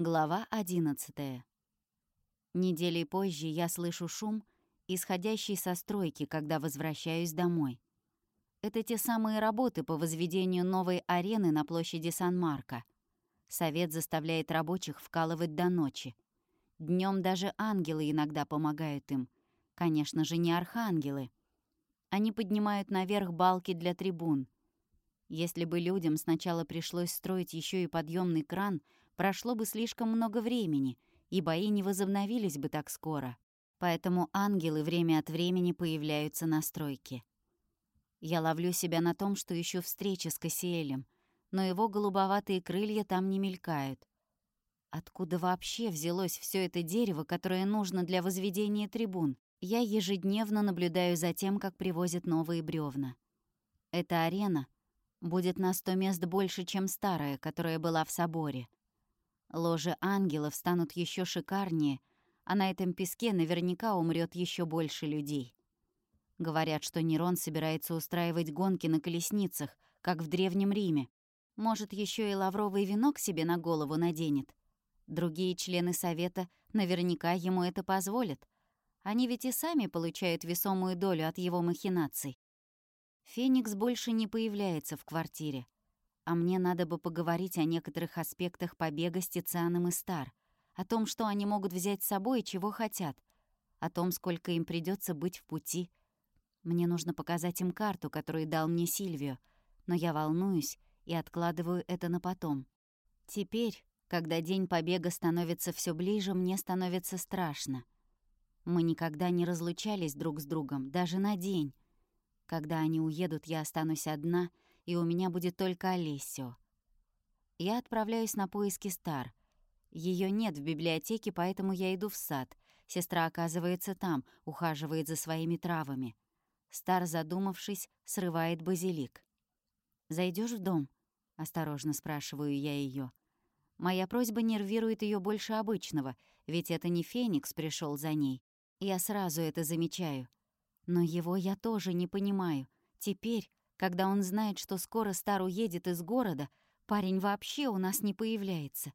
Глава 11. Недели позже я слышу шум, исходящий со стройки, когда возвращаюсь домой. Это те самые работы по возведению новой арены на площади Сан-Марко. Совет заставляет рабочих вкалывать до ночи. Днем даже ангелы иногда помогают им. Конечно же, не архангелы. Они поднимают наверх балки для трибун. Если бы людям сначала пришлось строить еще и подъемный кран — прошло бы слишком много времени, и бои не возобновились бы так скоро. Поэтому ангелы время от времени появляются на стройке. Я ловлю себя на том, что ищу встречи с Кассиэлем, но его голубоватые крылья там не мелькают. Откуда вообще взялось все это дерево, которое нужно для возведения трибун? Я ежедневно наблюдаю за тем, как привозят новые бревна. Эта арена будет на сто мест больше, чем старая, которая была в соборе. Ложи ангелов станут еще шикарнее, а на этом песке наверняка умрет еще больше людей. Говорят, что Нерон собирается устраивать гонки на колесницах, как в Древнем Риме. Может, еще и лавровый венок себе на голову наденет. Другие члены Совета наверняка ему это позволят. Они ведь и сами получают весомую долю от его махинаций. Феникс больше не появляется в квартире а мне надо бы поговорить о некоторых аспектах побега с Тицианом и Стар, о том, что они могут взять с собой и чего хотят, о том, сколько им придется быть в пути. Мне нужно показать им карту, которую дал мне Сильвио, но я волнуюсь и откладываю это на потом. Теперь, когда день побега становится все ближе, мне становится страшно. Мы никогда не разлучались друг с другом, даже на день. Когда они уедут, я останусь одна — и у меня будет только Олесио. Я отправляюсь на поиски Стар. Ее нет в библиотеке, поэтому я иду в сад. Сестра оказывается там, ухаживает за своими травами. Стар, задумавшись, срывает базилик. Зайдешь в дом?» — осторожно спрашиваю я ее. Моя просьба нервирует ее больше обычного, ведь это не Феникс пришел за ней. Я сразу это замечаю. Но его я тоже не понимаю. Теперь, когда он знает, что скоро Стар уедет из города, парень вообще у нас не появляется.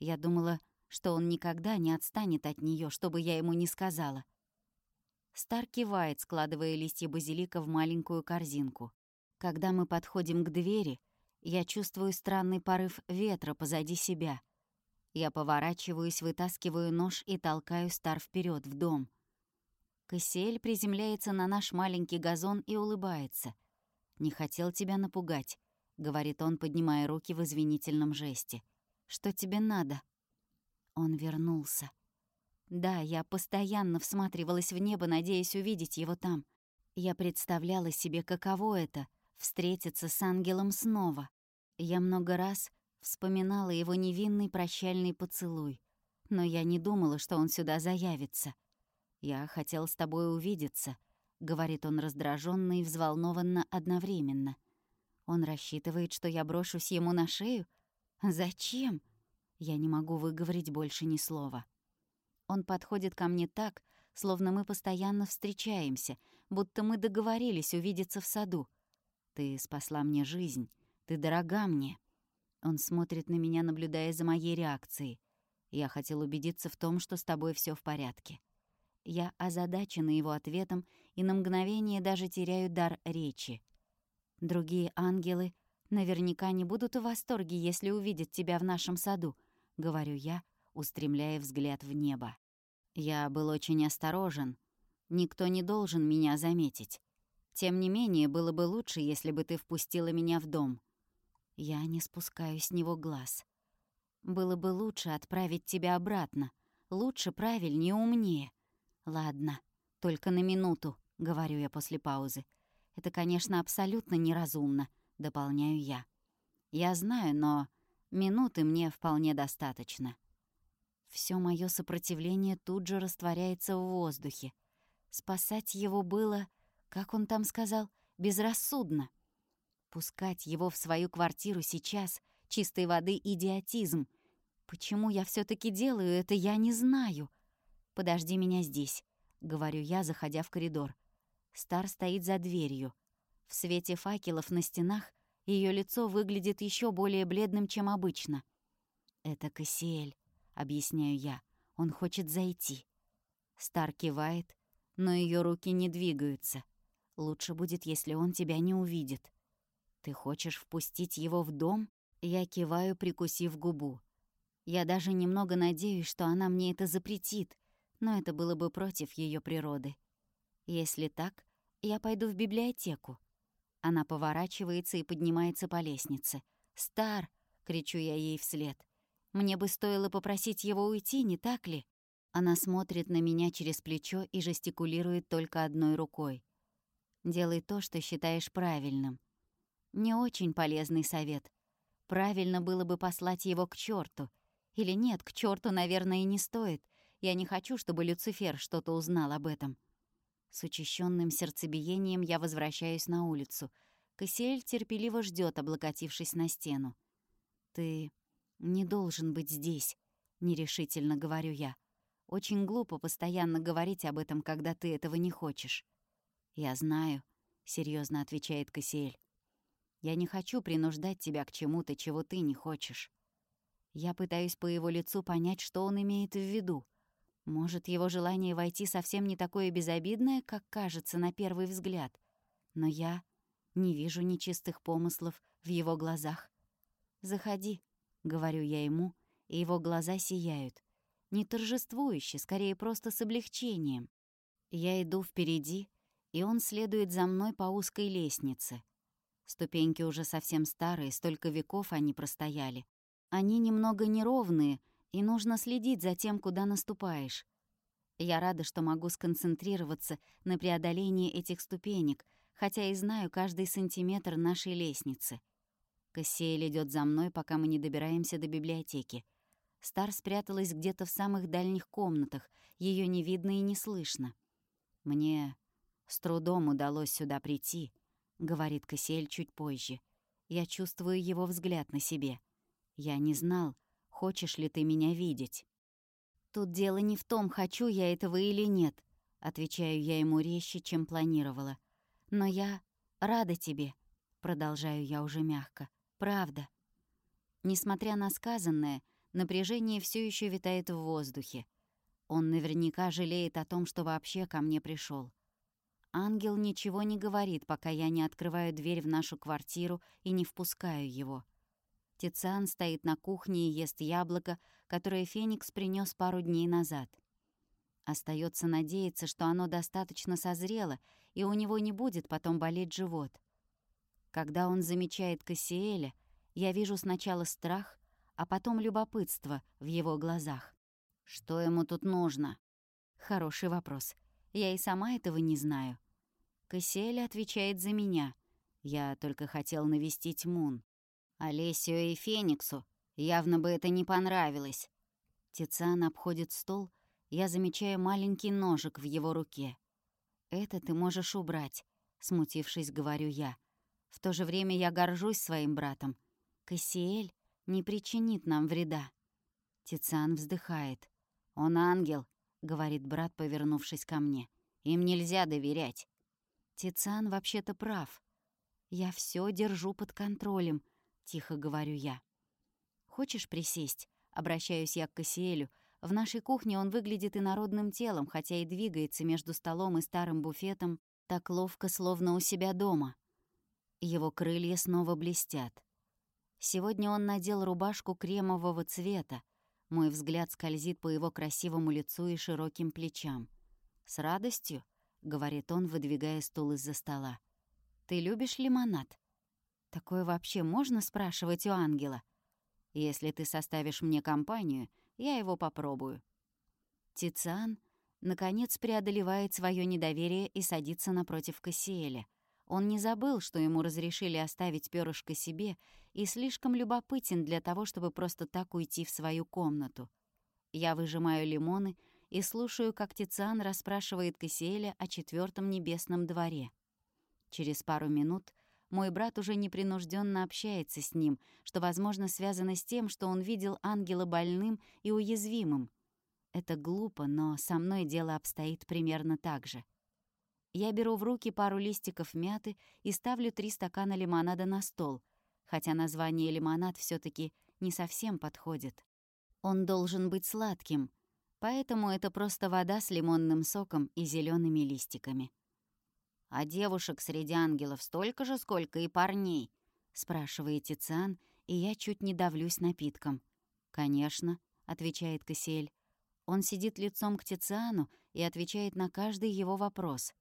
Я думала, что он никогда не отстанет от нее, чтобы я ему не сказала. Стар кивает, складывая листья базилика в маленькую корзинку. Когда мы подходим к двери, я чувствую странный порыв ветра позади себя. Я поворачиваюсь, вытаскиваю нож и толкаю Стар вперед в дом. Кассиэль приземляется на наш маленький газон и улыбается. «Не хотел тебя напугать», — говорит он, поднимая руки в извинительном жесте. «Что тебе надо?» Он вернулся. Да, я постоянно всматривалась в небо, надеясь увидеть его там. Я представляла себе, каково это — встретиться с ангелом снова. Я много раз вспоминала его невинный прощальный поцелуй, но я не думала, что он сюда заявится. Я хотел с тобой увидеться —— говорит он раздраженно и взволнованно одновременно. Он рассчитывает, что я брошусь ему на шею? Зачем? Я не могу выговорить больше ни слова. Он подходит ко мне так, словно мы постоянно встречаемся, будто мы договорились увидеться в саду. «Ты спасла мне жизнь, ты дорога мне». Он смотрит на меня, наблюдая за моей реакцией. Я хотел убедиться в том, что с тобой все в порядке. Я озадачена его ответом и на мгновение даже теряю дар речи. Другие ангелы наверняка не будут в восторге, если увидят тебя в нашем саду, — говорю я, устремляя взгляд в небо. Я был очень осторожен. Никто не должен меня заметить. Тем не менее, было бы лучше, если бы ты впустила меня в дом. Я не спускаю с него глаз. Было бы лучше отправить тебя обратно. Лучше, правильнее, умнее. «Ладно, только на минуту», — говорю я после паузы. «Это, конечно, абсолютно неразумно», — дополняю я. «Я знаю, но минуты мне вполне достаточно». Все мое сопротивление тут же растворяется в воздухе. Спасать его было, как он там сказал, безрассудно. Пускать его в свою квартиру сейчас — чистой воды идиотизм. Почему я все таки делаю это, я не знаю. «Подожди меня здесь», — говорю я, заходя в коридор. Стар стоит за дверью. В свете факелов на стенах ее лицо выглядит еще более бледным, чем обычно. «Это Кассиэль», — объясняю я. «Он хочет зайти». Стар кивает, но ее руки не двигаются. Лучше будет, если он тебя не увидит. Ты хочешь впустить его в дом? Я киваю, прикусив губу. Я даже немного надеюсь, что она мне это запретит, но это было бы против ее природы. Если так, я пойду в библиотеку. Она поворачивается и поднимается по лестнице. «Стар!» — кричу я ей вслед. «Мне бы стоило попросить его уйти, не так ли?» Она смотрит на меня через плечо и жестикулирует только одной рукой. «Делай то, что считаешь правильным». Не очень полезный совет. Правильно было бы послать его к черту. Или нет, к черту, наверное, и не стоит. Я не хочу, чтобы Люцифер что-то узнал об этом. С учащенным сердцебиением я возвращаюсь на улицу. Кассиэль терпеливо ждет, облокотившись на стену. «Ты не должен быть здесь», — нерешительно говорю я. «Очень глупо постоянно говорить об этом, когда ты этого не хочешь». «Я знаю», — серьезно отвечает Кассиэль. «Я не хочу принуждать тебя к чему-то, чего ты не хочешь». Я пытаюсь по его лицу понять, что он имеет в виду. Может, его желание войти совсем не такое безобидное, как кажется на первый взгляд. Но я не вижу нечистых помыслов в его глазах. «Заходи», — говорю я ему, и его глаза сияют. Не торжествующе, скорее просто с облегчением. Я иду впереди, и он следует за мной по узкой лестнице. Ступеньки уже совсем старые, столько веков они простояли. Они немного неровные — и нужно следить за тем, куда наступаешь. Я рада, что могу сконцентрироваться на преодолении этих ступенек, хотя и знаю каждый сантиметр нашей лестницы. Кассиэль идет за мной, пока мы не добираемся до библиотеки. Стар спряталась где-то в самых дальних комнатах, ее не видно и не слышно. «Мне с трудом удалось сюда прийти», — говорит Кассиэль чуть позже. Я чувствую его взгляд на себе. Я не знал, хочешь ли ты меня видеть?» «Тут дело не в том, хочу я этого или нет», — отвечаю я ему резче, чем планировала. «Но я рада тебе», — продолжаю я уже мягко. «Правда». Несмотря на сказанное, напряжение все еще витает в воздухе. Он наверняка жалеет о том, что вообще ко мне пришел. Ангел ничего не говорит, пока я не открываю дверь в нашу квартиру и не впускаю его. Тициан стоит на кухне и ест яблоко, которое Феникс принес пару дней назад. Остается надеяться, что оно достаточно созрело, и у него не будет потом болеть живот. Когда он замечает Кассиэля, я вижу сначала страх, а потом любопытство в его глазах. Что ему тут нужно? Хороший вопрос. Я и сама этого не знаю. Кассиэль отвечает за меня. Я только хотел навестить Мун. Олесио и Фениксу явно бы это не понравилось. Тициан обходит стол, я замечаю маленький ножик в его руке. «Это ты можешь убрать», — смутившись, говорю я. В то же время я горжусь своим братом. Кассиэль не причинит нам вреда. Тициан вздыхает. «Он ангел», — говорит брат, повернувшись ко мне. «Им нельзя доверять». Тициан вообще-то прав. Я все держу под контролем, — тихо говорю я. «Хочешь присесть?» — обращаюсь я к Кассиэлю. В нашей кухне он выглядит инородным телом, хотя и двигается между столом и старым буфетом так ловко, словно у себя дома. Его крылья снова блестят. Сегодня он надел рубашку кремового цвета. Мой взгляд скользит по его красивому лицу и широким плечам. «С радостью», — говорит он, выдвигая стул из-за стола. «Ты любишь лимонад?» Такое вообще можно спрашивать у ангела? Если ты составишь мне компанию, я его попробую. Тициан, наконец, преодолевает свое недоверие и садится напротив Кассиэля. Он не забыл, что ему разрешили оставить перышко себе, и слишком любопытен для того, чтобы просто так уйти в свою комнату. Я выжимаю лимоны и слушаю, как Тициан расспрашивает Кассиэля о четвертом небесном дворе. Через пару минут мой брат уже непринужденно общается с ним, что, возможно, связано с тем, что он видел ангела больным и уязвимым. Это глупо, но со мной дело обстоит примерно так же. Я беру в руки пару листиков мяты и ставлю три стакана лимонада на стол, хотя название лимонад все таки не совсем подходит. Он должен быть сладким, поэтому это просто вода с лимонным соком и зелеными листиками. «А девушек среди ангелов столько же, сколько и парней?» — спрашивает Тициан, и я чуть не давлюсь напитком. «Конечно», — отвечает Кассиэль. Он сидит лицом к Тициану и отвечает на каждый его вопрос.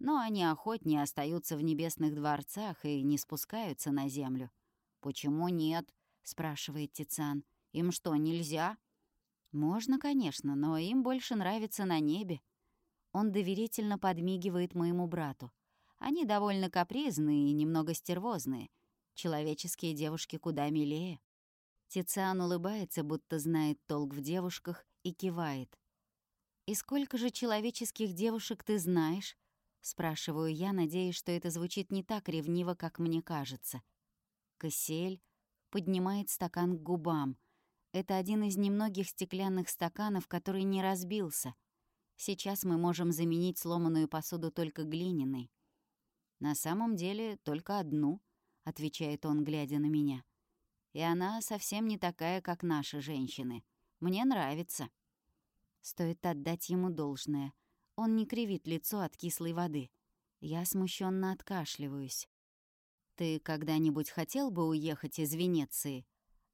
Но они охотнее остаются в небесных дворцах и не спускаются на землю. «Почему нет?» — спрашивает Тициан. «Им что, нельзя?» «Можно, конечно, но им больше нравится на небе». Он доверительно подмигивает моему брату. Они довольно капризные и немного стервозные. Человеческие девушки куда милее. Тициан улыбается, будто знает толк в девушках, и кивает. «И сколько же человеческих девушек ты знаешь?» Спрашиваю я, надеясь, что это звучит не так ревниво, как мне кажется. Кассель поднимает стакан к губам. Это один из немногих стеклянных стаканов, который не разбился. Сейчас мы можем заменить сломанную посуду только глиняной. «На самом деле только одну», — отвечает он, глядя на меня. «И она совсем не такая, как наши женщины. Мне нравится». Стоит отдать ему должное. Он не кривит лицо от кислой воды. Я смущенно откашливаюсь. «Ты когда-нибудь хотел бы уехать из Венеции?»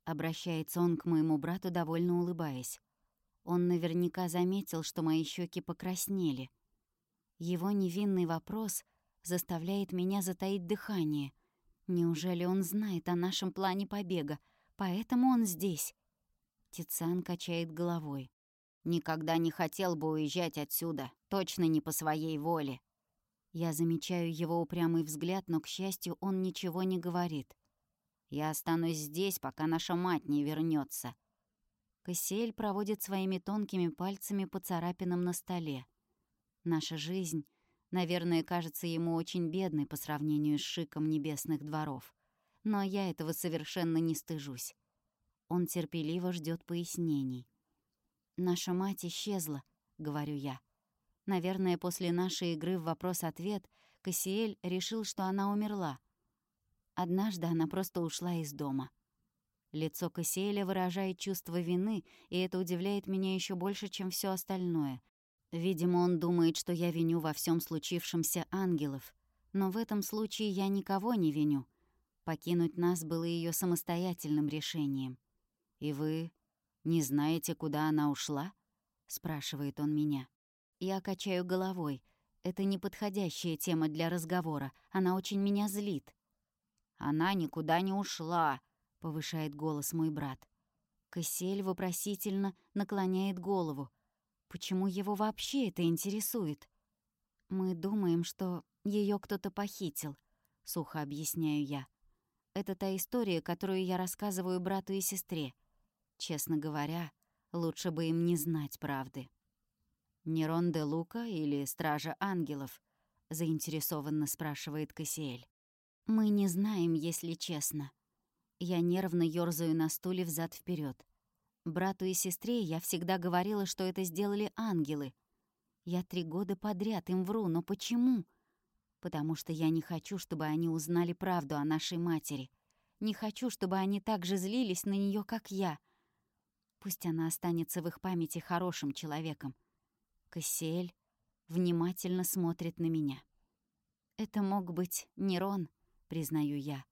Обращается он к моему брату, довольно улыбаясь. Он наверняка заметил, что мои щеки покраснели. Его невинный вопрос заставляет меня затаить дыхание. Неужели он знает о нашем плане побега, поэтому он здесь? Тициан качает головой. Никогда не хотел бы уезжать отсюда, точно не по своей воле. Я замечаю его упрямый взгляд, но, к счастью, он ничего не говорит. Я останусь здесь, пока наша мать не вернется. Кассиэль проводит своими тонкими пальцами по царапинам на столе. Наша жизнь, наверное, кажется ему очень бедной по сравнению с шиком небесных дворов. Но я этого совершенно не стыжусь. Он терпеливо ждет пояснений. «Наша мать исчезла», — говорю я. Наверное, после нашей игры в вопрос-ответ Кассиэль решил, что она умерла. Однажды она просто ушла из дома. Лицо Кассиэля выражает чувство вины, и это удивляет меня еще больше, чем все остальное. Видимо, он думает, что я виню во всем случившемся ангелов. Но в этом случае я никого не виню. Покинуть нас было ее самостоятельным решением. И вы «Не знаете, куда она ушла?» — спрашивает он меня. Я качаю головой. Это неподходящая тема для разговора. Она очень меня злит. «Она никуда не ушла», — повышает голос мой брат. Кассель вопросительно наклоняет голову. Почему его вообще это интересует? Мы думаем, что ее кто-то похитил, сухо объясняю я. Это та история, которую я рассказываю брату и сестре. Честно говоря, лучше бы им не знать правды. «Нерон де Лука или Стража Ангелов?» — заинтересованно спрашивает Кассиэль. «Мы не знаем, если честно». Я нервно ёрзаю на стуле взад вперед. Брату и сестре я всегда говорила, что это сделали ангелы. Я три года подряд им вру, но почему? Потому что я не хочу, чтобы они узнали правду о нашей матери. Не хочу, чтобы они так же злились на нее, как я. Пусть она останется в их памяти хорошим человеком. Кассиэль внимательно смотрит на меня. Это мог быть Нерон, признаю я.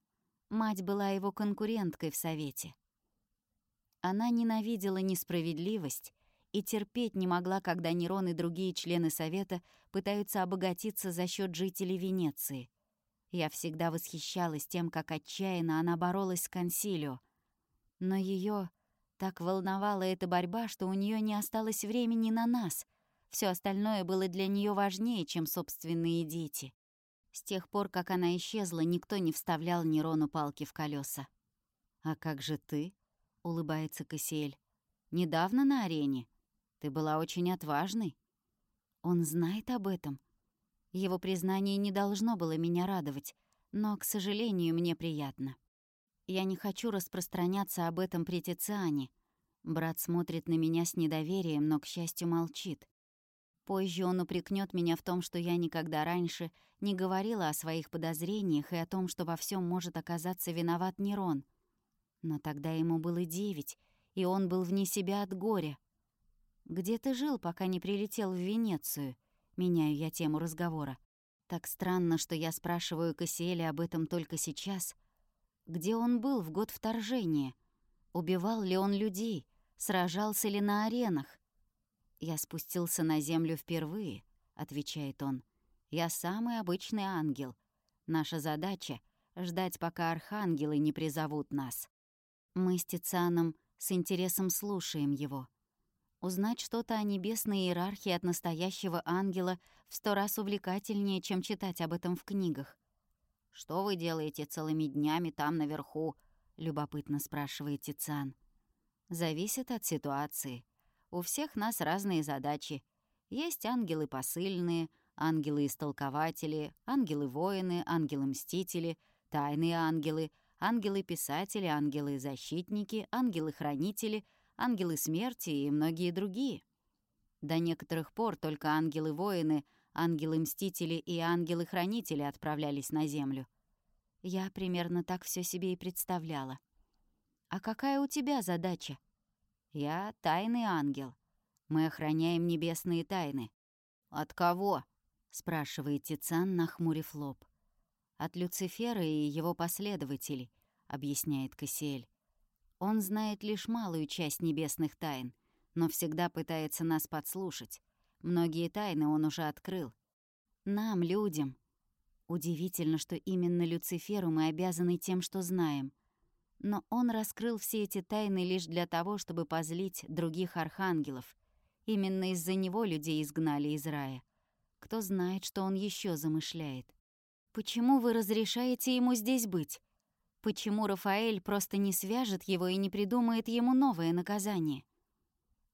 Мать была его конкуренткой в Совете. Она ненавидела несправедливость и терпеть не могла, когда Нерон и другие члены Совета пытаются обогатиться за счет жителей Венеции. Я всегда восхищалась тем, как отчаянно она боролась с консилио. Но ее так волновала эта борьба, что у нее не осталось времени на нас. Все остальное было для нее важнее, чем собственные дети. С тех пор, как она исчезла, никто не вставлял Нерону палки в колеса. «А как же ты?» — улыбается Кассиэль. «Недавно на арене. Ты была очень отважной». Он знает об этом. Его признание не должно было меня радовать, но, к сожалению, мне приятно. Я не хочу распространяться об этом при Тициане. Брат смотрит на меня с недоверием, но, к счастью, молчит. Позже он упрекнет меня в том, что я никогда раньше не говорила о своих подозрениях и о том, что во всем может оказаться виноват Нерон. Но тогда ему было девять, и он был вне себя от горя. «Где ты жил, пока не прилетел в Венецию?» Меняю я тему разговора. Так странно, что я спрашиваю Кассиэля об этом только сейчас. Где он был в год вторжения? Убивал ли он людей? Сражался ли на аренах? «Я спустился на землю впервые», — отвечает он. «Я самый обычный ангел. Наша задача — ждать, пока архангелы не призовут нас». Мы с Тицианом с интересом слушаем его. Узнать что-то о небесной иерархии от настоящего ангела в сто раз увлекательнее, чем читать об этом в книгах. «Что вы делаете целыми днями там наверху?» — любопытно спрашивает Тициан. «Зависит от ситуации. У всех нас разные задачи. Есть ангелы посыльные, ангелы-истолкователи, ангелы-воины, ангелы-мстители, тайные ангелы, ангелы-писатели, ангелы-защитники, ангелы-хранители, ангелы смерти и многие другие. До некоторых пор только ангелы-воины, ангелы-мстители и ангелы-хранители отправлялись на землю. Я примерно так все себе и представляла. «А какая у тебя задача?» «Я тайный ангел. Мы охраняем небесные тайны». «От кого?» — спрашивает Тицан, нахмурив лоб. «От Люцифера и его последователей», — объясняет Кассиэль. «Он знает лишь малую часть небесных тайн, но всегда пытается нас подслушать. Многие тайны он уже открыл. Нам, людям. Удивительно, что именно Люциферу мы обязаны тем, что знаем. Но он раскрыл все эти тайны лишь для того, чтобы позлить других архангелов. Именно из-за него людей изгнали из рая. Кто знает, что он еще замышляет. Почему вы разрешаете ему здесь быть? Почему Рафаэль просто не свяжет его и не придумает ему новое наказание?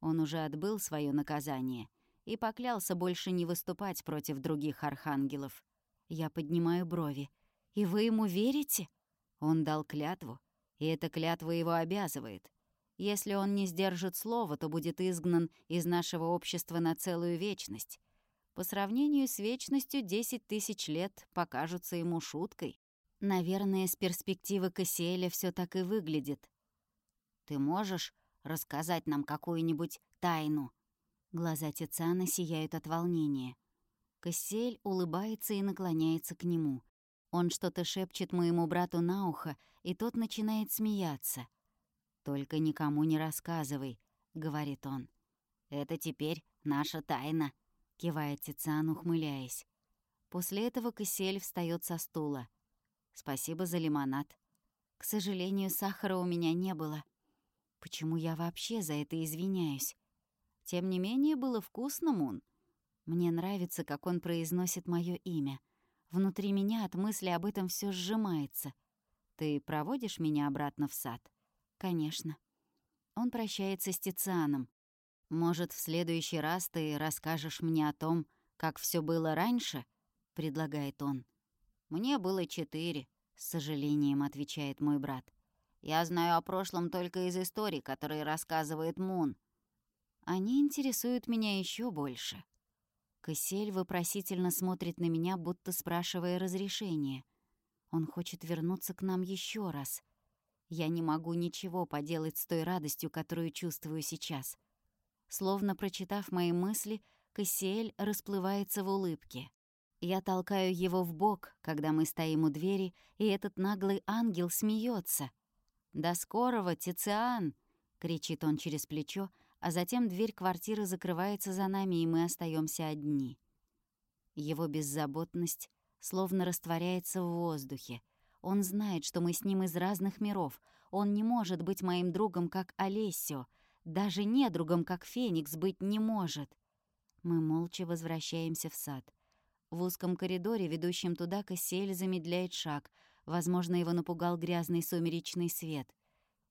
Он уже отбыл свое наказание и поклялся больше не выступать против других архангелов. Я поднимаю брови. «И вы ему верите?» Он дал клятву, и эта клятва его обязывает. Если он не сдержит слова, то будет изгнан из нашего общества на целую вечность. По сравнению с вечностью 10 тысяч лет покажутся ему шуткой. Наверное, с перспективы Кассиэля все так и выглядит. «Ты можешь рассказать нам какую-нибудь тайну?» Глаза Тициана сияют от волнения. Кассиэль улыбается и наклоняется к нему. Он что-то шепчет моему брату на ухо, и тот начинает смеяться. «Только никому не рассказывай», — говорит он. «Это теперь наша тайна», — кивает Тициан, ухмыляясь. После этого Кисель встает со стула. «Спасибо за лимонад. К сожалению, сахара у меня не было. Почему я вообще за это извиняюсь? Тем не менее, было вкусно, Мун. Мне нравится, как он произносит мое имя — Внутри меня от мысли об этом все сжимается. «Ты проводишь меня обратно в сад?» «Конечно». Он прощается с Тицианом. «Может, в следующий раз ты расскажешь мне о том, как все было раньше?» — предлагает он. «Мне было четыре», — с сожалением отвечает мой брат. «Я знаю о прошлом только из историй, которые рассказывает Мун. Они интересуют меня еще больше». Кассиэль вопросительно смотрит на меня, будто спрашивая разрешения. Он хочет вернуться к нам еще раз. Я не могу ничего поделать с той радостью, которую чувствую сейчас. Словно прочитав мои мысли, Кассиэль расплывается в улыбке. Я толкаю его в бок, когда мы стоим у двери, и этот наглый ангел смеется. «До скорого, Тициан!» — кричит он через плечо, а затем дверь квартиры закрывается за нами, и мы остаемся одни. Его беззаботность словно растворяется в воздухе. Он знает, что мы с ним из разных миров. Он не может быть моим другом, как Олесио. Даже не другом, как Феникс, быть не может. Мы молча возвращаемся в сад. В узком коридоре, ведущем туда, Кассиэль замедляет шаг. Возможно, его напугал грязный сумеречный свет —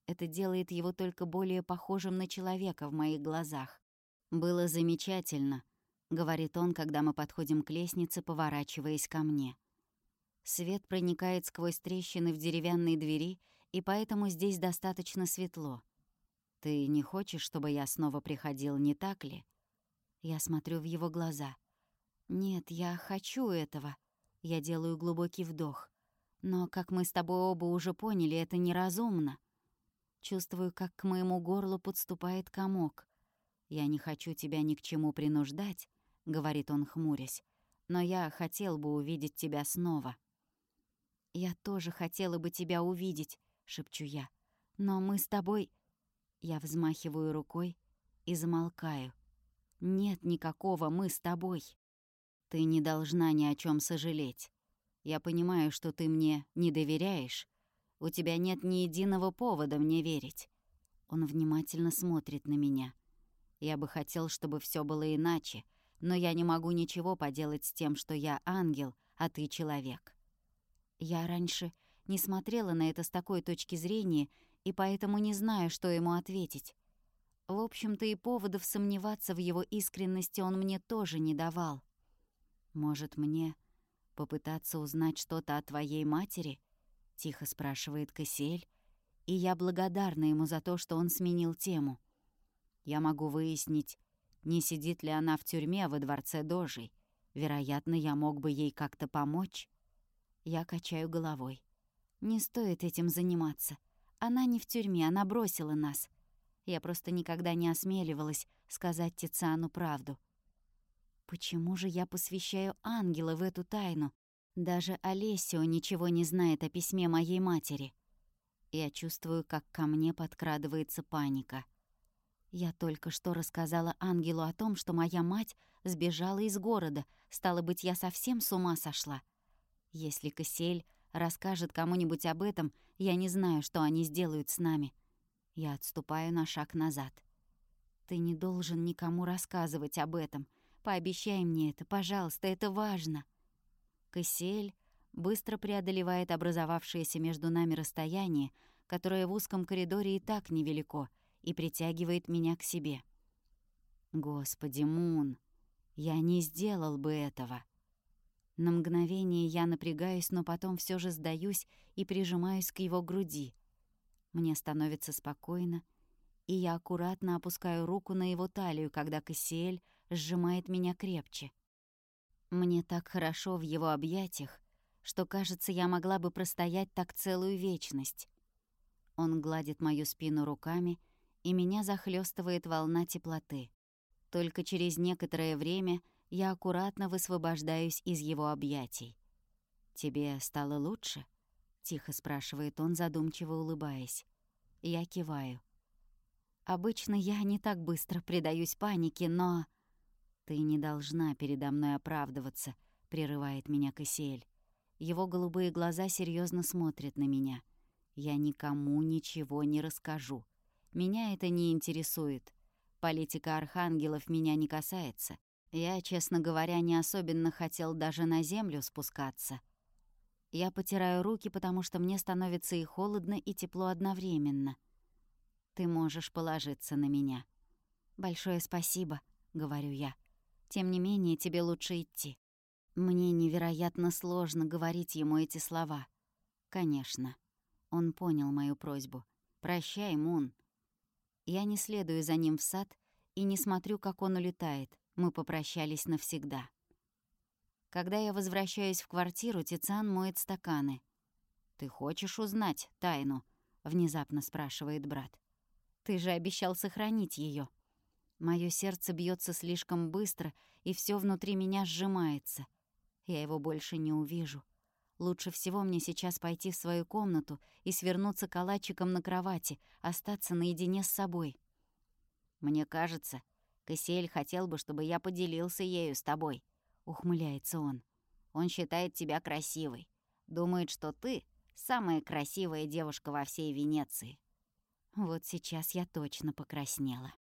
это делает его только более похожим на человека в моих глазах. «Было замечательно», — говорит он, когда мы подходим к лестнице, поворачиваясь ко мне. Свет проникает сквозь трещины в деревянной двери, и поэтому здесь достаточно светло. «Ты не хочешь, чтобы я снова приходил, не так ли?» Я смотрю в его глаза. «Нет, я хочу этого». Я делаю глубокий вдох. «Но, как мы с тобой оба уже поняли, это неразумно». Чувствую, как к моему горлу подступает комок. «Я не хочу тебя ни к чему принуждать», — говорит он, хмурясь, «но я хотел бы увидеть тебя снова». «Я тоже хотела бы тебя увидеть», — шепчу я. «Но мы с тобой...» Я взмахиваю рукой и замолкаю. «Нет никакого «мы с тобой». Ты не должна ни о чем сожалеть. Я понимаю, что ты мне не доверяешь. У тебя нет ни единого повода мне верить». Он внимательно смотрит на меня. Я бы хотел, чтобы все было иначе, но я не могу ничего поделать с тем, что я ангел, а ты человек. Я раньше не смотрела на это с такой точки зрения и поэтому не знаю, что ему ответить. В общем-то, и поводов сомневаться в его искренности он мне тоже не давал. «Может, мне попытаться узнать что-то о твоей матери?» — тихо спрашивает Кассиэль, и я благодарна ему за то, что он сменил тему. Я могу выяснить, не сидит ли она в тюрьме во дворце Дожей. Вероятно, я мог бы ей как-то помочь. Я качаю головой. Не стоит этим заниматься. Она не в тюрьме, она бросила нас. Я просто никогда не осмеливалась сказать Тициану правду. Почему же я посвящаю ангела в эту тайну? Даже Олесио ничего не знает о письме моей матери. Я чувствую, как ко мне подкрадывается паника. Я только что рассказала ангелу о том, что моя мать сбежала из города, стало быть, я совсем с ума сошла. Если Кассиэль расскажет кому-нибудь об этом, я не знаю, что они сделают с нами. Я отступаю на шаг назад. Ты не должен никому рассказывать об этом. Пообещай мне это, пожалуйста, это важно. Кассиэль быстро преодолевает образовавшееся между нами расстояние, которое в узком коридоре и так невелико, и притягивает меня к себе. Господи, Мун, я не сделал бы этого. На мгновение я напрягаюсь, но потом все же сдаюсь и прижимаюсь к его груди. Мне становится спокойно, и я аккуратно опускаю руку на его талию, когда Кассиэль сжимает меня крепче. Мне так хорошо в его объятиях, что, кажется, я могла бы простоять так целую вечность. Он гладит мою спину руками, и меня захлестывает волна теплоты. Только через некоторое время я аккуратно высвобождаюсь из его объятий. «Тебе стало лучше?» — тихо спрашивает он, задумчиво улыбаясь. Я киваю. «Обычно я не так быстро предаюсь панике, но...» «Ты не должна передо мной оправдываться», — прерывает меня Кассиэль. Его голубые глаза серьезно смотрят на меня. «Я никому ничего не расскажу. Меня это не интересует. Политика архангелов меня не касается. Я, честно говоря, не особенно хотел даже на землю спускаться. Я потираю руки, потому что мне становится и холодно, и тепло одновременно. Ты можешь положиться на меня. «Большое спасибо», — говорю я. «Тем не менее, тебе лучше идти». Мне невероятно сложно говорить ему эти слова. Конечно. Он понял мою просьбу. «Прощай, Мун». Я не следую за ним в сад и не смотрю, как он улетает. Мы попрощались навсегда. Когда я возвращаюсь в квартиру, Тициан моет стаканы. «Ты хочешь узнать тайну?» — внезапно спрашивает брат. «Ты же обещал сохранить ее. Моё сердце бьется слишком быстро, и все внутри меня сжимается. Я его больше не увижу. Лучше всего мне сейчас пойти в свою комнату и свернуться калачиком на кровати, остаться наедине с собой. Мне кажется, Кассиэль хотел бы, чтобы я поделился ею с тобой», — ухмыляется он. «Он считает тебя красивой. Думает, что ты — самая красивая девушка во всей Венеции». Вот сейчас я точно покраснела.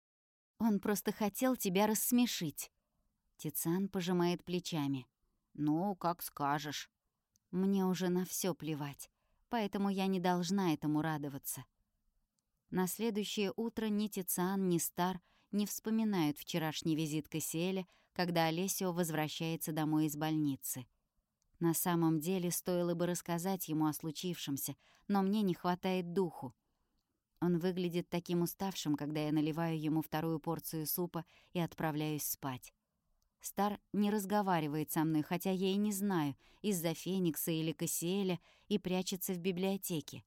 Он просто хотел тебя рассмешить. Тициан пожимает плечами. «Ну, как скажешь». Мне уже на все плевать, поэтому я не должна этому радоваться. На следующее утро ни Тициан, ни Стар не вспоминают вчерашний визит Кассиэля, когда Олесио возвращается домой из больницы. На самом деле, стоило бы рассказать ему о случившемся, но мне не хватает духу. Он выглядит таким уставшим, когда я наливаю ему вторую порцию супа и отправляюсь спать. Стар не разговаривает со мной, хотя я и не знаю, из-за Феникса или Кассиэля, и прячется в библиотеке.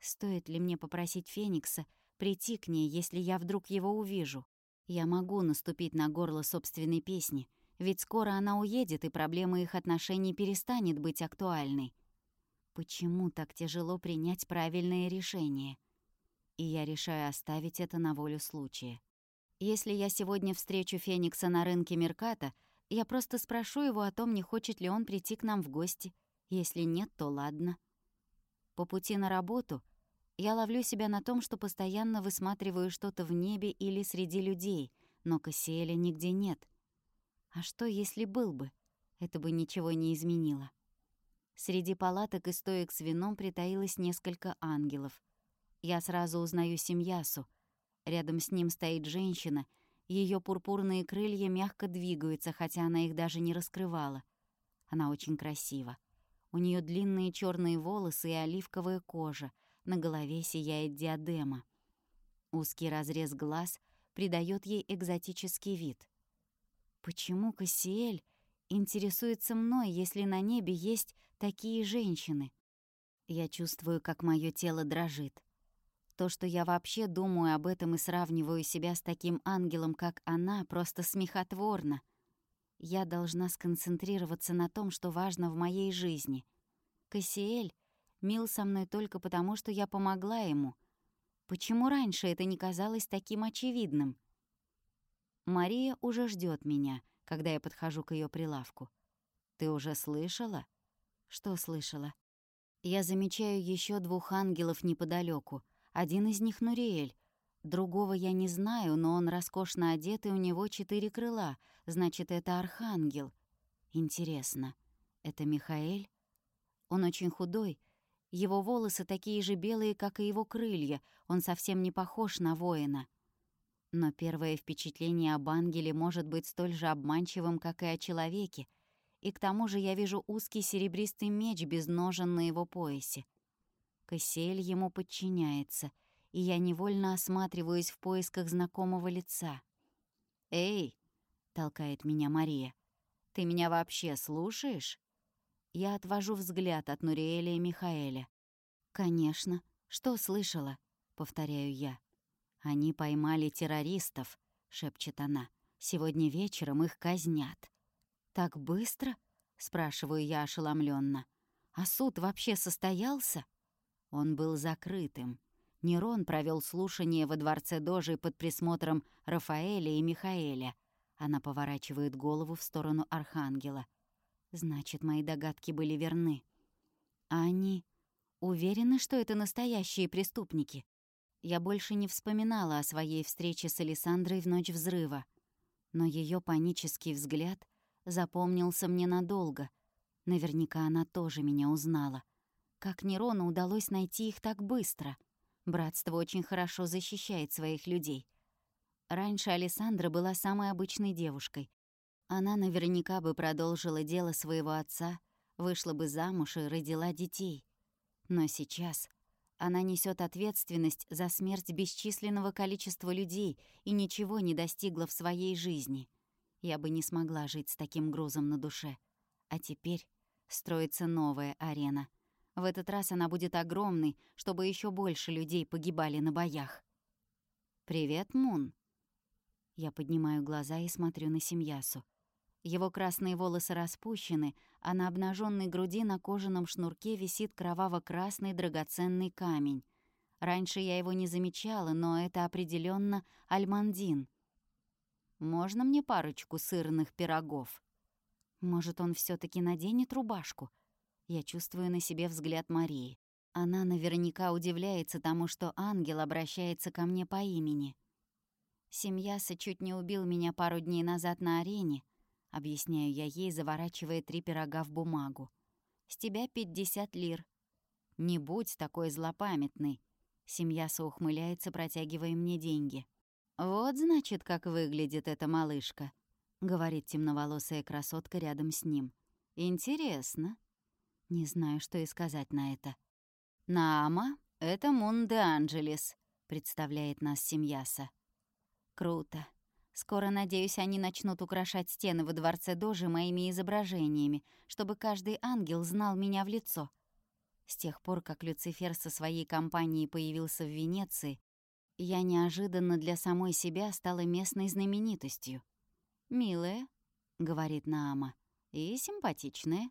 Стоит ли мне попросить Феникса прийти к ней, если я вдруг его увижу? Я могу наступить на горло собственной песни, ведь скоро она уедет, и проблема их отношений перестанет быть актуальной. Почему так тяжело принять правильное решение? И я решаю оставить это на волю случая. Если я сегодня встречу Феникса на рынке Мерката, я просто спрошу его о том, не хочет ли он прийти к нам в гости. Если нет, то ладно. По пути на работу я ловлю себя на том, что постоянно высматриваю что-то в небе или среди людей, но Кассиэля нигде нет. А что, если был бы? Это бы ничего не изменило. Среди палаток и стоек с вином притаилось несколько ангелов. Я сразу узнаю Семьясу. Рядом с ним стоит женщина, ее пурпурные крылья мягко двигаются, хотя она их даже не раскрывала. Она очень красива. У нее длинные черные волосы и оливковая кожа, на голове сияет диадема. Узкий разрез глаз придает ей экзотический вид. Почему Кассиэль интересуется мной, если на небе есть такие женщины? Я чувствую, как мое тело дрожит. То, что я вообще думаю об этом и сравниваю себя с таким ангелом, как она, просто смехотворно. Я должна сконцентрироваться на том, что важно в моей жизни. Кассиэль мил со мной только потому, что я помогла ему. Почему раньше это не казалось таким очевидным? Мария уже ждет меня, когда я подхожу к ее прилавку. «Ты уже слышала?» «Что слышала?» Я замечаю еще двух ангелов неподалеку. Один из них — Нуриэль. Другого я не знаю, но он роскошно одет, и у него четыре крыла. Значит, это архангел. Интересно, это Михаэль? Он очень худой. Его волосы такие же белые, как и его крылья. Он совсем не похож на воина. Но первое впечатление об ангеле может быть столь же обманчивым, как и о человеке, и к тому же я вижу узкий серебристый меч без ножен на его поясе. Кассиэль ему подчиняется, и я невольно осматриваюсь в поисках знакомого лица. «Эй!» — толкает меня Мария. «Ты меня вообще слушаешь?» Я отвожу взгляд от Нуриэля и Михаэля. «Конечно. Что слышала?» — повторяю я. «Они поймали террористов», — шепчет она. «Сегодня вечером их казнят». «Так быстро?» — спрашиваю я ошеломленно. «А суд вообще состоялся?» Он был закрытым. Нерон провел слушание во дворце Дожи под присмотром Рафаэля и Михаэля. Она поворачивает голову в сторону Архангела. Значит, мои догадки были верны. А они уверены, что это настоящие преступники? Я больше не вспоминала о своей встрече с Александрой в ночь взрыва, но ее панический взгляд запомнился мне надолго. Наверняка она тоже меня узнала. Как Нерону удалось найти их так быстро? Братство очень хорошо защищает своих людей. Раньше Александра была самой обычной девушкой. Она наверняка бы продолжила дело своего отца, вышла бы замуж и родила детей. Но сейчас она несет ответственность за смерть бесчисленного количества людей и ничего не достигла в своей жизни. Я бы не смогла жить с таким грузом на душе. А теперь строится новая арена. В этот раз она будет огромной, чтобы еще больше людей погибали на боях. «Привет, Мун». Я поднимаю глаза и смотрю на Семьясу. Его красные волосы распущены, а на обнаженной груди на кожаном шнурке висит кроваво-красный драгоценный камень. Раньше я его не замечала, но это определенно альмандин. «Можно мне парочку сырных пирогов?» Может, он все таки наденет рубашку? Я чувствую на себе взгляд Марии. Она наверняка удивляется тому, что ангел обращается ко мне по имени. Семьяса чуть не убил меня пару дней назад на арене, — объясняю я ей, заворачивая три пирога в бумагу. «С тебя пятьдесят лир». «Не будь такой злопамятный». Семья соухмыляется, протягивая мне деньги. «Вот, значит, как выглядит эта малышка», — говорит темноволосая красотка рядом с ним. «Интересно». Не знаю, что и сказать на это. «Наама — это Мун де Анджелес», — представляет нас Семьяса. «Круто. Скоро, надеюсь, они начнут украшать стены во дворце Дожи моими изображениями, чтобы каждый ангел знал меня в лицо. С тех пор, как Люцифер со своей компанией появился в Венеции, я неожиданно для самой себя стала местной знаменитостью. «Милая», — говорит Наама, — «и симпатичная».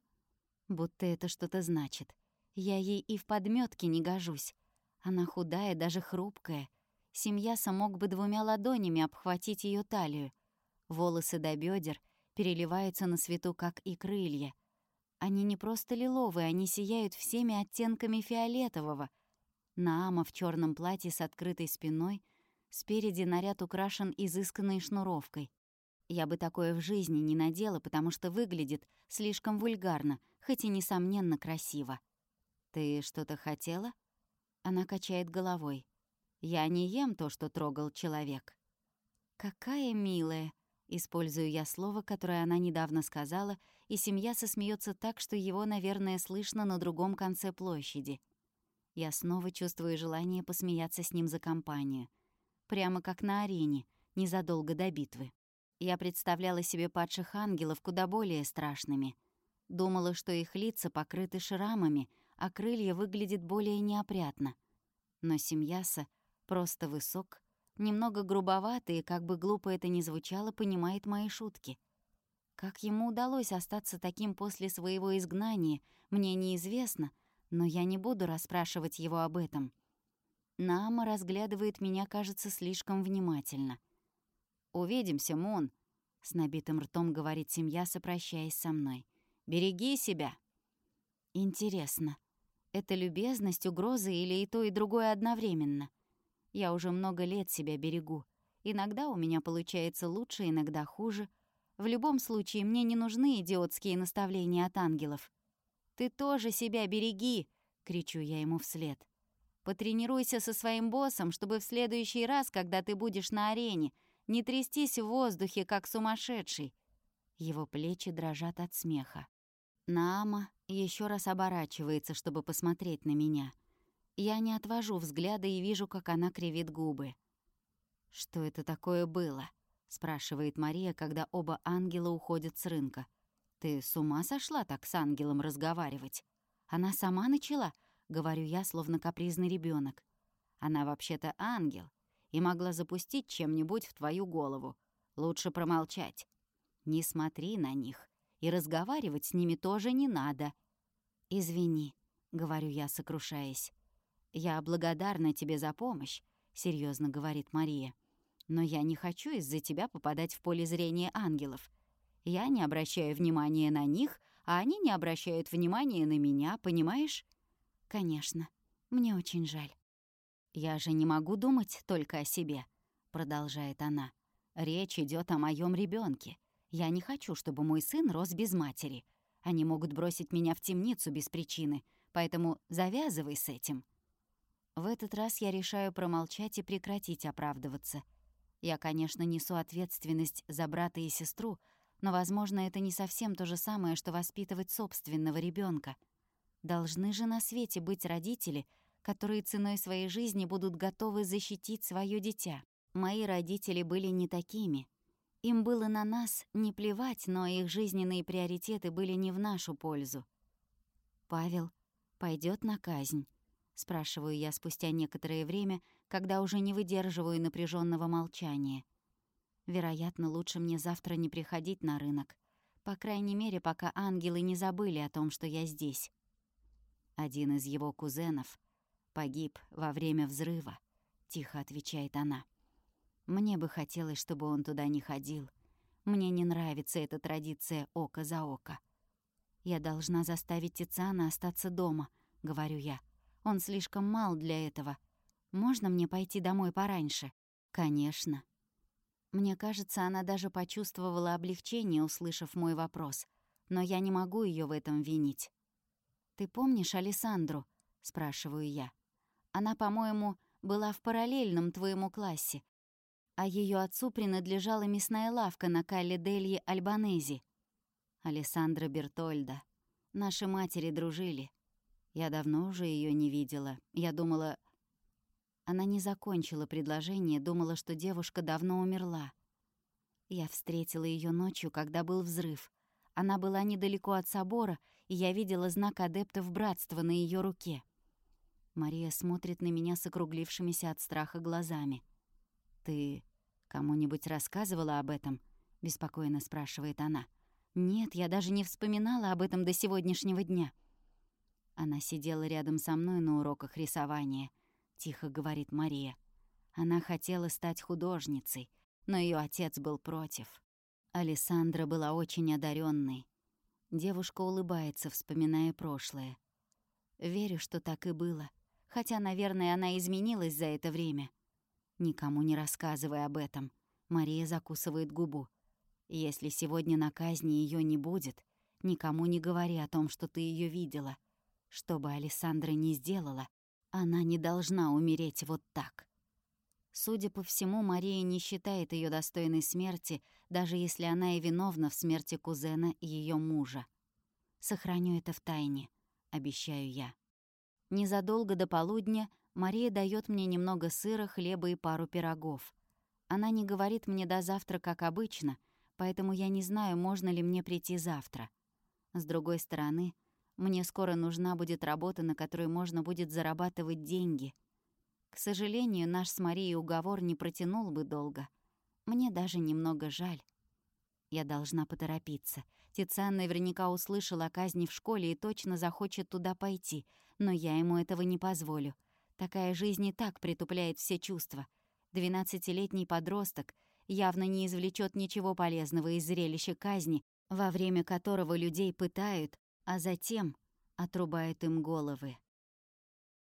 Будто это что-то значит. Я ей и в подметке не гожусь. Она худая, даже хрупкая. Семьяса мог бы двумя ладонями обхватить ее талию. Волосы до бедер переливаются на свету, как и крылья. Они не просто лиловые, они сияют всеми оттенками фиолетового. Наама в черном платье с открытой спиной, спереди наряд украшен изысканной шнуровкой. Я бы такое в жизни не надела, потому что выглядит слишком вульгарно, хоть и несомненно красиво. «Ты что-то хотела?» Она качает головой. «Я не ем то, что трогал человек». «Какая милая!» Использую я слово, которое она недавно сказала, и семья сосмеется так, что его, наверное, слышно на другом конце площади. Я снова чувствую желание посмеяться с ним за компанию. Прямо как на арене, незадолго до битвы. Я представляла себе падших ангелов куда более страшными. Думала, что их лица покрыты шрамами, а крылья выглядят более неопрятно. Но Семьяса просто высок, немного грубоватый и, как бы глупо это ни звучало, понимает мои шутки. Как ему удалось остаться таким после своего изгнания, мне неизвестно, но я не буду расспрашивать его об этом. Наама разглядывает меня, кажется, слишком внимательно. «Увидимся, Мун», — с набитым ртом говорит семья, сопрощаясь со мной. «Береги себя». Интересно, это любезность, угроза или и то, и другое одновременно? Я уже много лет себя берегу. Иногда у меня получается лучше, иногда хуже. В любом случае, мне не нужны идиотские наставления от ангелов. «Ты тоже себя береги!» — кричу я ему вслед. «Потренируйся со своим боссом, чтобы в следующий раз, когда ты будешь на арене, не трястись в воздухе, как сумасшедший». Его плечи дрожат от смеха. Наама еще раз оборачивается, чтобы посмотреть на меня. Я не отвожу взгляда и вижу, как она кривит губы. «Что это такое было?» — спрашивает Мария, когда оба ангела уходят с рынка. «Ты с ума сошла так с ангелом разговаривать?» «Она сама начала?» — говорю я, словно капризный ребенок. «Она вообще-то ангел и могла запустить чем-нибудь в твою голову. Лучше промолчать. Не смотри на них, и разговаривать с ними тоже не надо». «Извини», — говорю я, сокрушаясь. «Я благодарна тебе за помощь», — серьезно говорит Мария. «Но я не хочу из-за тебя попадать в поле зрения ангелов. Я не обращаю внимания на них, а они не обращают внимания на меня, понимаешь?» «Конечно. Мне очень жаль». «Я же не могу думать только о себе», — продолжает она. «Речь идет о моем ребенке. Я не хочу, чтобы мой сын рос без матери. Они могут бросить меня в темницу без причины, поэтому завязывай с этим». В этот раз я решаю промолчать и прекратить оправдываться. Я, конечно, несу ответственность за брата и сестру, но, возможно, это не совсем то же самое, что воспитывать собственного ребенка. Должны же на свете быть родители, которые ценой своей жизни будут готовы защитить свое дитя. Мои родители были не такими. Им было на нас не плевать, но их жизненные приоритеты были не в нашу пользу. Павел пойдет на казнь. Спрашиваю я спустя некоторое время, когда уже не выдерживаю напряженного молчания. Вероятно, лучше мне завтра не приходить на рынок. По крайней мере, пока ангелы не забыли о том, что я здесь. Один из его кузенов погиб во время взрыва, тихо отвечает она. Мне бы хотелось, чтобы он туда не ходил. Мне не нравится эта традиция око за око. Я должна заставить Тициана остаться дома, говорю я. Он слишком мал для этого. Можно мне пойти домой пораньше? Конечно. Мне кажется, она даже почувствовала облегчение, услышав мой вопрос. Но я не могу ее в этом винить. «Ты помнишь Александру?» — спрашиваю я. «Она, по-моему, была в параллельном твоему классе, а ее отцу принадлежала мясная лавка на Калле Альбанези. Алессандра Бертольда. Наши матери дружили. Я давно уже ее не видела. Я думала... Она не закончила предложение, думала, что девушка давно умерла. Я встретила ее ночью, когда был взрыв. Она была недалеко от собора, и я видела знак адептов братства на ее руке. Мария смотрит на меня с округлившимися от страха глазами. «Ты кому-нибудь рассказывала об этом?» — беспокойно спрашивает она. «Нет, я даже не вспоминала об этом до сегодняшнего дня». Она сидела рядом со мной на уроках рисования, тихо говорит Мария. Она хотела стать художницей, но ее отец был против. Алессандра была очень одаренной. Девушка улыбается, вспоминая прошлое. Верю, что так и было хотя, наверное, она изменилась за это время. Никому не рассказывай об этом. Мария закусывает губу. Если сегодня на казни ее не будет, никому не говори о том, что ты ее видела. Что бы Александра ни сделала, она не должна умереть вот так. Судя по всему, Мария не считает ее достойной смерти, даже если она и виновна в смерти кузена и ее мужа. Сохраню это в тайне, обещаю я. Незадолго до полудня Мария дает мне немного сыра, хлеба и пару пирогов. Она не говорит мне до завтра, как обычно, поэтому я не знаю, можно ли мне прийти завтра. С другой стороны, мне скоро нужна будет работа, на которой можно будет зарабатывать деньги. К сожалению, наш с Марией уговор не протянул бы долго. Мне даже немного жаль. Я должна поторопиться. Тициан наверняка услышал о казни в школе и точно захочет туда пойти — но я ему этого не позволю. Такая жизнь и так притупляет все чувства. Двенадцатилетний подросток явно не извлечет ничего полезного из зрелища казни, во время которого людей пытают, а затем отрубают им головы.